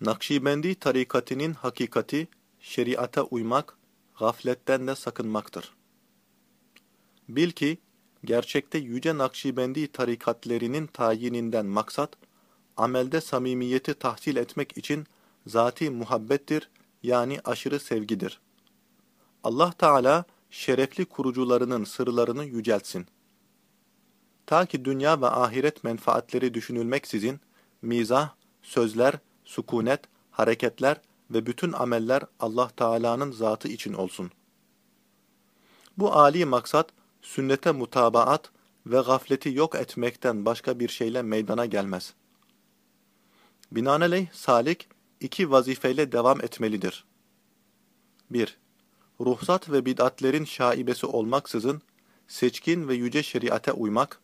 Nakşibendi tarikatinin hakikati, şeriata uymak, gafletten de sakınmaktır. Bil ki, gerçekte Yüce Nakşibendi tarikatlerinin tayininden maksat, amelde samimiyeti tahsil etmek için zati muhabbettir, yani aşırı sevgidir. Allah Teala, şerefli kurucularının sırlarını yüceltsin. Ta ki dünya ve ahiret menfaatleri düşünülmeksizin, mizah, sözler, sukunet, hareketler ve bütün ameller Allah Teala'nın zatı için olsun. Bu âli maksat, sünnete mutabaat ve gafleti yok etmekten başka bir şeyle meydana gelmez. Binaenaleyh salik iki vazifeyle devam etmelidir. 1. Ruhsat ve bid'atlerin şaibesi olmaksızın seçkin ve yüce şeriate uymak,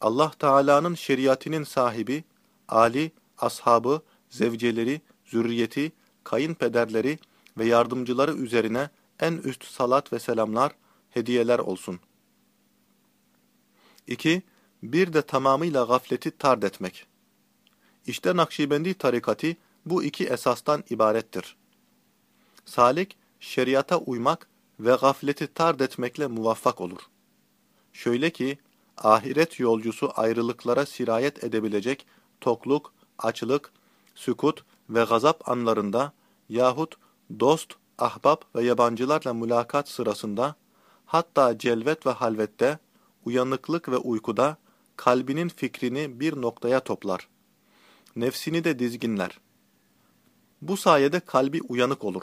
Allah Teala'nın şeriatinin sahibi, ali, ashabı, zevceleri, zürriyeti, kayınpederleri ve yardımcıları üzerine en üst salat ve selamlar, hediyeler olsun. 2. Bir de tamamıyla gafleti tard etmek. İşte Nakşibendi tarikati bu iki esastan ibarettir. Salik, şeriata uymak ve gafleti tard etmekle muvaffak olur. Şöyle ki, ahiret yolcusu ayrılıklara sirayet edebilecek tokluk, açlık, sükut ve gazap anlarında yahut dost, ahbap ve yabancılarla mülakat sırasında, hatta celvet ve halvette, uyanıklık ve uykuda kalbinin fikrini bir noktaya toplar. Nefsini de dizginler. Bu sayede kalbi uyanık olur.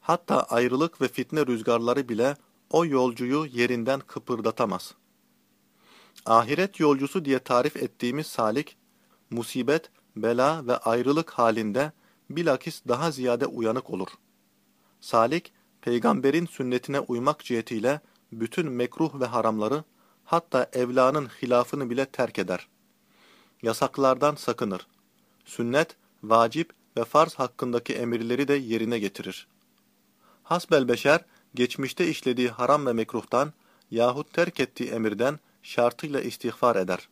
Hatta ayrılık ve fitne rüzgarları bile o yolcuyu yerinden kıpırdatamaz. Ahiret yolcusu diye tarif ettiğimiz salik, musibet, bela ve ayrılık halinde bilakis daha ziyade uyanık olur. Salik, peygamberin sünnetine uymak cihetiyle bütün mekruh ve haramları, hatta evlanın hilafını bile terk eder. Yasaklardan sakınır. Sünnet, vacip ve farz hakkındaki emirleri de yerine getirir. Hasbel beşer, geçmişte işlediği haram ve mekruhtan yahut terk ettiği emirden şartıyla istiğfar eder.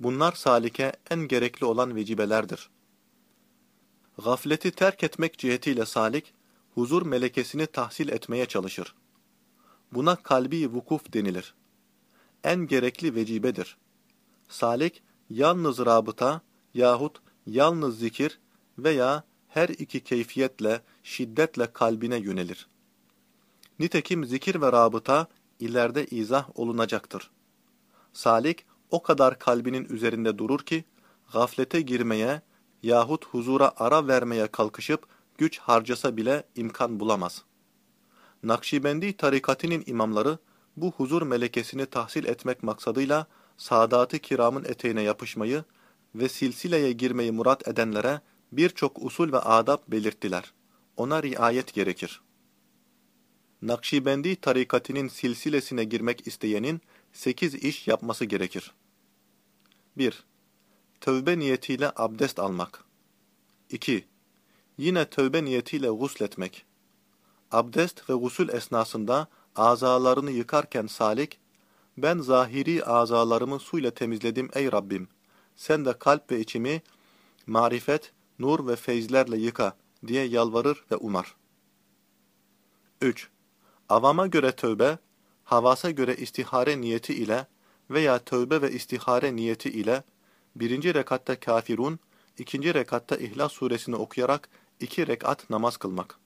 Bunlar salike en gerekli olan vecibelerdir. Gafleti terk etmek cihetiyle salik, huzur melekesini tahsil etmeye çalışır. Buna kalbi vukuf denilir. En gerekli vecibedir. Salik, yalnız rabıta yahut yalnız zikir veya her iki keyfiyetle, şiddetle kalbine yönelir. Nitekim zikir ve rabıta ileride izah olunacaktır. Salik, o kadar kalbinin üzerinde durur ki, gaflete girmeye yahut huzura ara vermeye kalkışıp güç harcasa bile imkan bulamaz. Nakşibendi tarikatinin imamları, bu huzur melekesini tahsil etmek maksadıyla Sadat-ı Kiram'ın eteğine yapışmayı ve silsileye girmeyi murat edenlere birçok usul ve adab belirttiler. Ona riayet gerekir. Nakşibendi tarikatinin silsilesine girmek isteyenin sekiz iş yapması gerekir. 1. Tövbe niyetiyle abdest almak. 2. Yine tövbe niyetiyle gusletmek. Abdest ve gusül esnasında azalarını yıkarken salik, ben zahiri azalarımı suyla temizledim ey Rabbim. Sen de kalp ve içimi marifet, nur ve feyzlerle yıka diye yalvarır ve umar. 3. Avama göre tövbe, havasa göre istihare niyeti ile veya tövbe ve istihare niyeti ile birinci rekatta kafirun, ikinci rekatta İhlas suresini okuyarak iki rekat namaz kılmak.